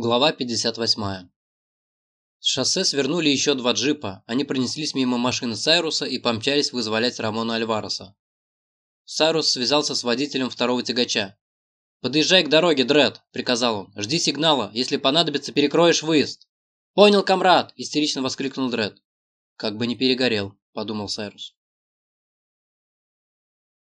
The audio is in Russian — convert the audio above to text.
Глава 58. С шоссе свернули еще два джипа. Они пронеслись мимо машины Сайруса и помчались вызволять Рамона Альвареса. Сайрус связался с водителем второго тягача. «Подъезжай к дороге, Дред», – приказал он. «Жди сигнала. Если понадобится, перекроешь выезд». «Понял, комрад!» – истерично воскликнул Дред. «Как бы не перегорел», – подумал Сайрус.